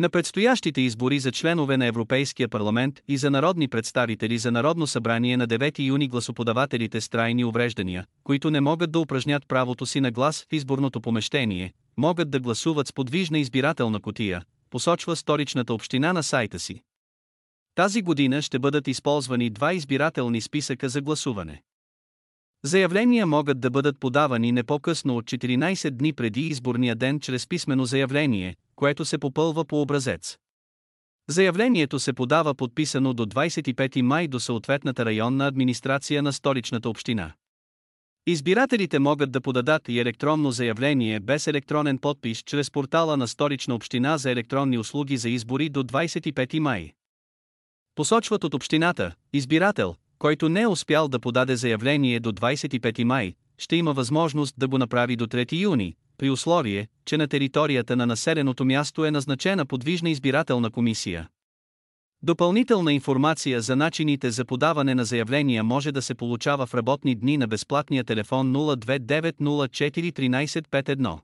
На предстоящите избори за членове на Европейския парламент и за народни представители за Народно събрание на 9 юни гласоподавателите с трайни увреждания, които не могат да упражнят правото си на глас в изборното помещение, могат да гласуват с подвижна избирателна котия, посочва столичната община на сайта си. Тази година ще бъдат използвани два избирателни списъка за гласуване. Заявления могат да бъдат подавани не по-късно от 14 дни преди изборния ден чрез писмено заявление, което се попълва по образец. Заявлението се подава подписано до 25 май до съответната районна администрация на столичната община. Избирателите могат да подадат и електронно заявление без електронен подпис чрез портала на Столична община за електронни услуги за избори до 25 май. Посочват от общината, избирател, който не е успял да подаде заявление до 25 май, ще има възможност да го направи до 3 юни, при условие, че на територията на населеното място е назначена подвижна избирателна комисия. Допълнителна информация за начините за подаване на заявления може да се получава в работни дни на безплатния телефон 029041351.